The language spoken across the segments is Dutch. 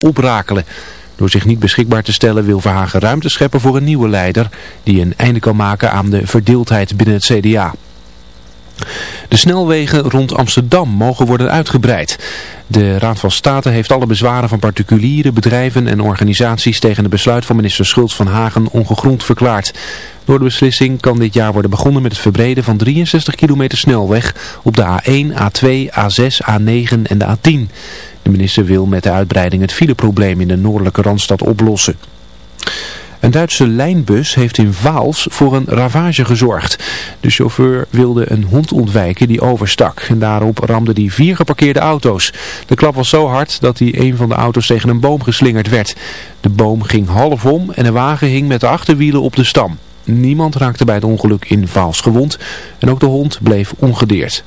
oprakelen. Door zich niet beschikbaar te stellen wil Verhagen ruimte scheppen voor een nieuwe leider die een einde kan maken aan de verdeeldheid binnen het CDA. De snelwegen rond Amsterdam mogen worden uitgebreid. De Raad van State heeft alle bezwaren van particulieren, bedrijven en organisaties tegen het besluit van minister Schultz van Hagen ongegrond verklaard. Door de beslissing kan dit jaar worden begonnen met het verbreden van 63 kilometer snelweg op de A1, A2, A6, A9 en de A10. De minister wil met de uitbreiding het fileprobleem in de noordelijke Randstad oplossen. Een Duitse lijnbus heeft in Vaals voor een ravage gezorgd. De chauffeur wilde een hond ontwijken die overstak. En daarop ramde hij vier geparkeerde auto's. De klap was zo hard dat hij een van de auto's tegen een boom geslingerd werd. De boom ging half om en de wagen hing met de achterwielen op de stam. Niemand raakte bij het ongeluk in Vaals gewond en ook de hond bleef ongedeerd.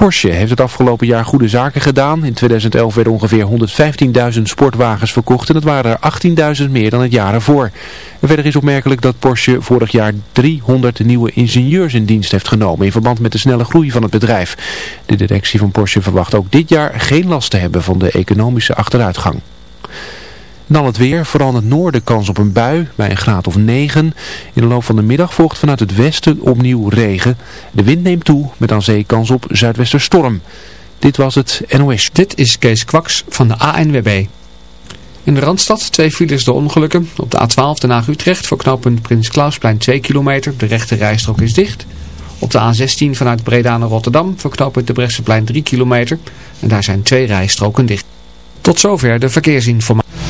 Porsche heeft het afgelopen jaar goede zaken gedaan. In 2011 werden ongeveer 115.000 sportwagens verkocht en dat waren er 18.000 meer dan het jaar ervoor. En verder is opmerkelijk dat Porsche vorig jaar 300 nieuwe ingenieurs in dienst heeft genomen in verband met de snelle groei van het bedrijf. De directie van Porsche verwacht ook dit jaar geen last te hebben van de economische achteruitgang. Dan het weer, vooral in het noorden kans op een bui bij een graad of 9. In de loop van de middag volgt vanuit het westen opnieuw regen. De wind neemt toe met aan zee kans op zuidwesterstorm. Dit was het NOS. Dit is Kees Kwaks van de ANWB. In de Randstad twee files door ongelukken. Op de A12 Den Haag-Utrecht voor knooppunt Prins Klausplein 2 kilometer. De rechte rijstrook is dicht. Op de A16 vanuit Breda naar Rotterdam voor knooppunt de Bresseplein 3 kilometer. En daar zijn twee rijstroken dicht. Tot zover de verkeersinformatie.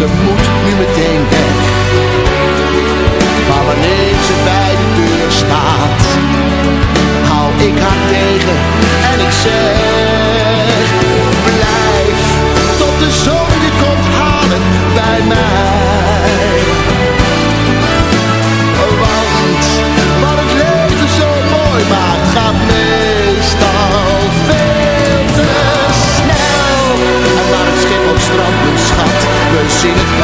want ze I've seen it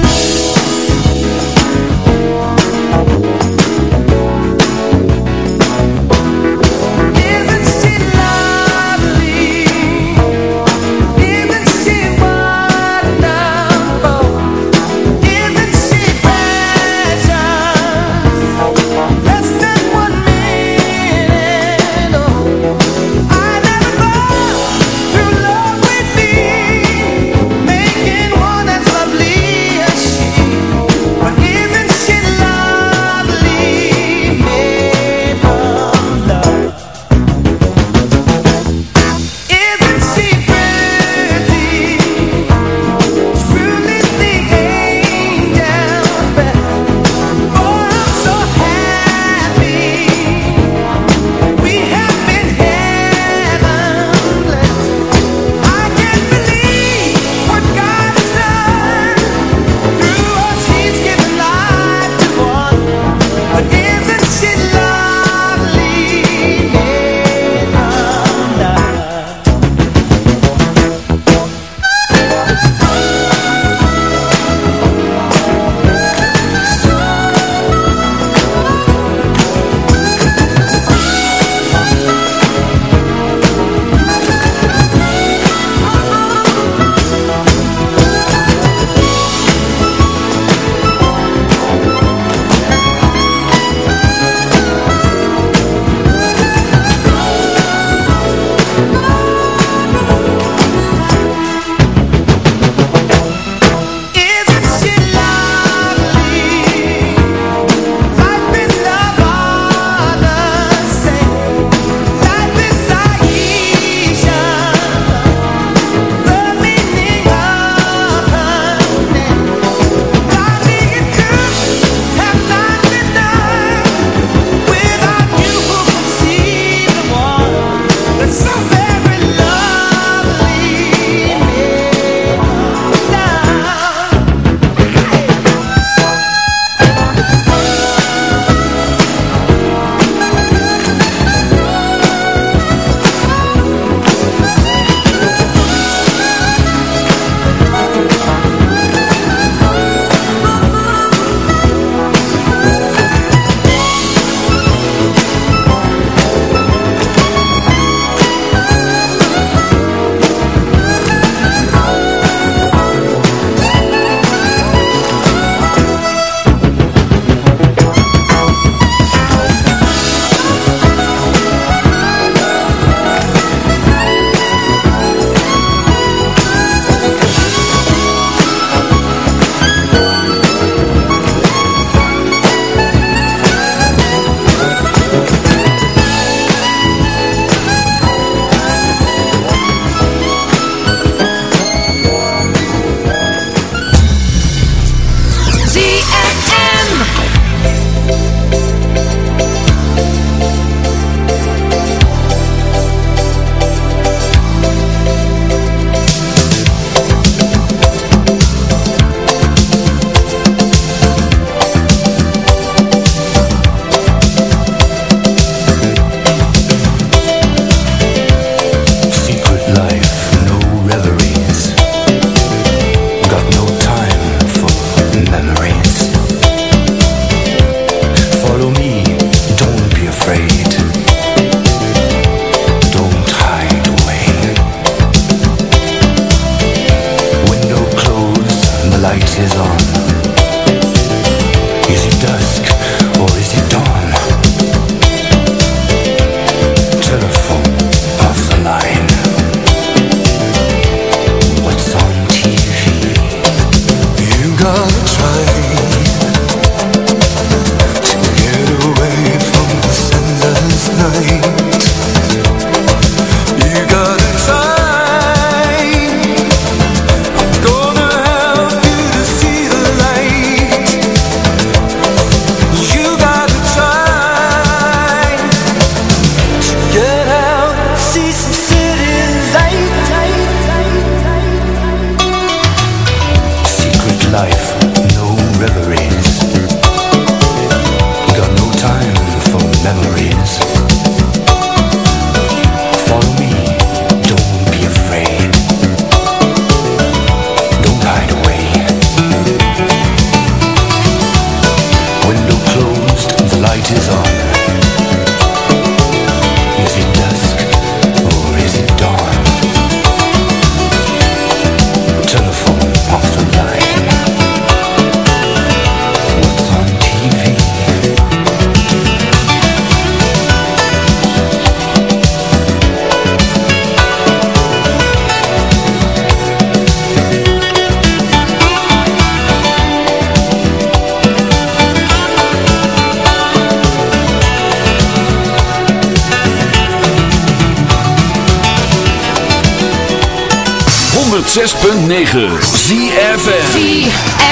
106.9 ZFM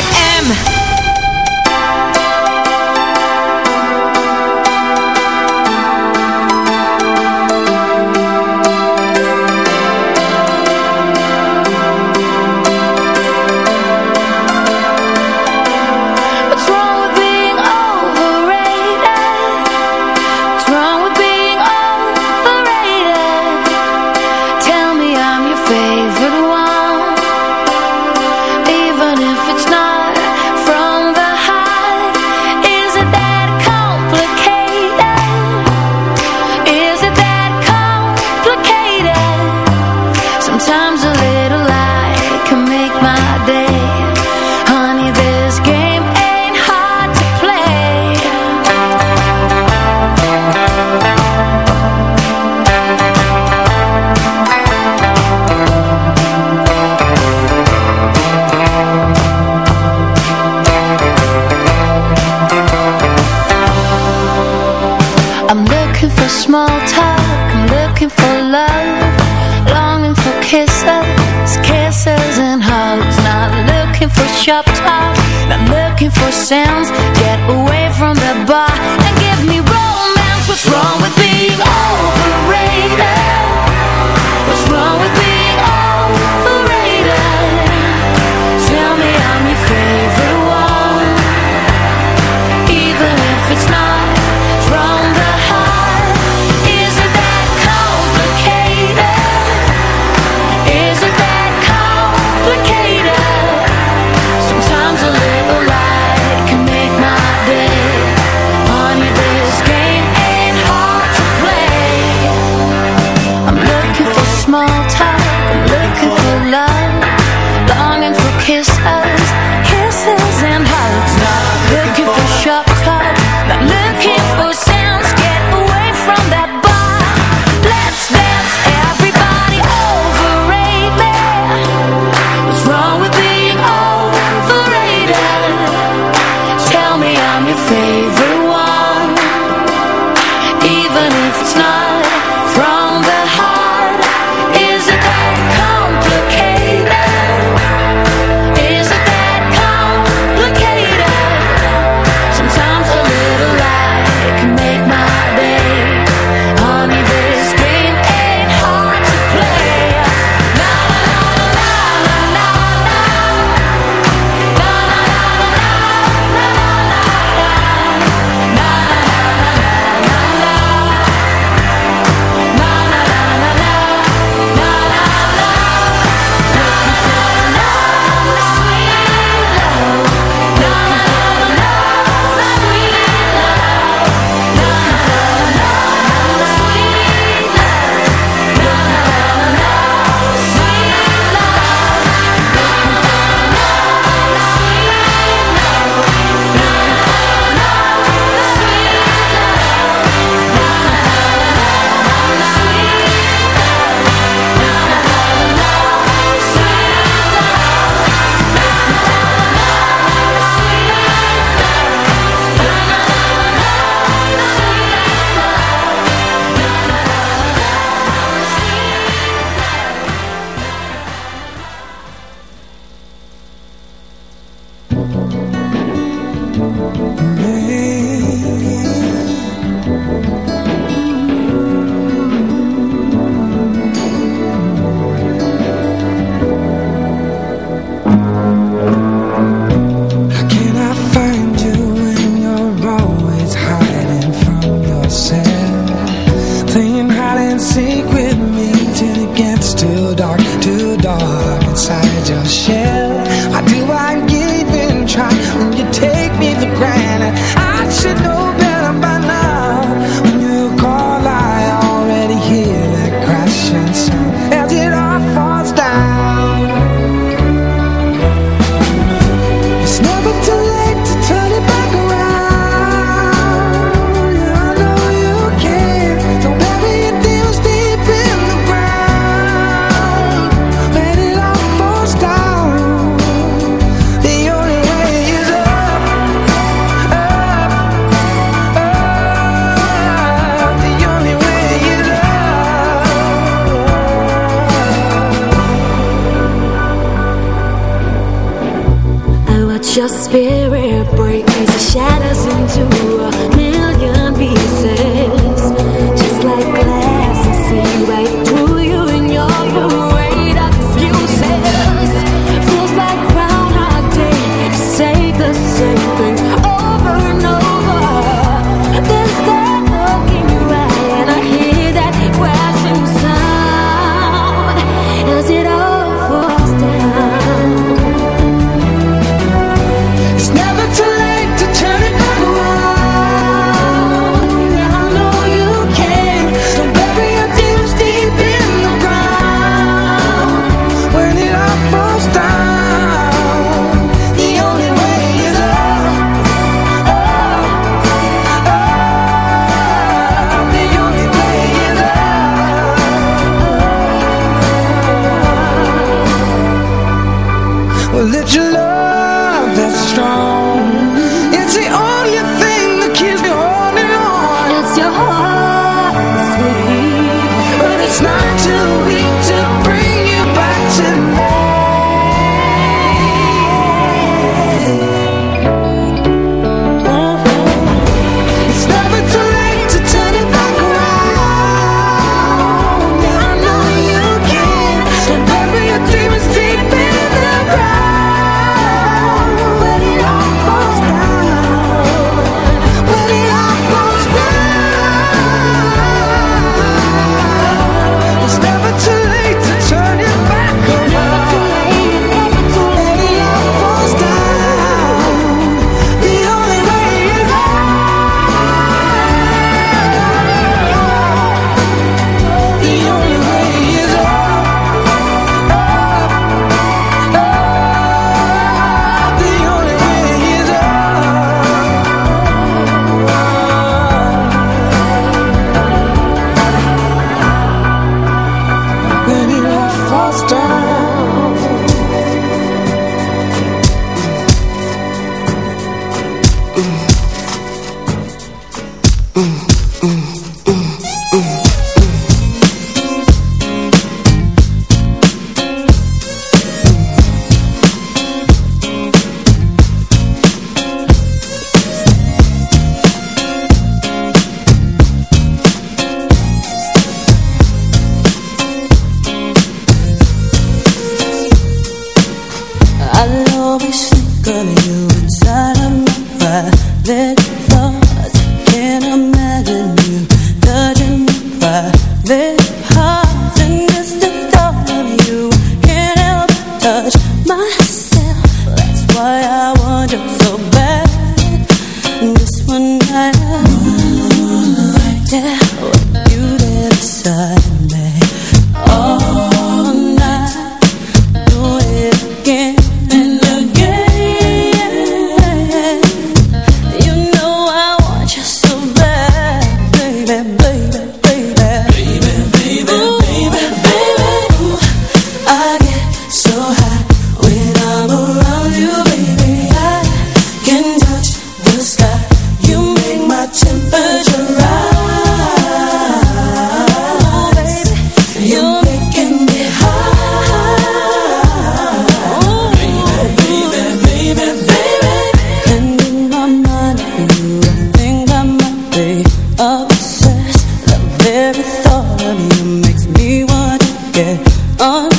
get on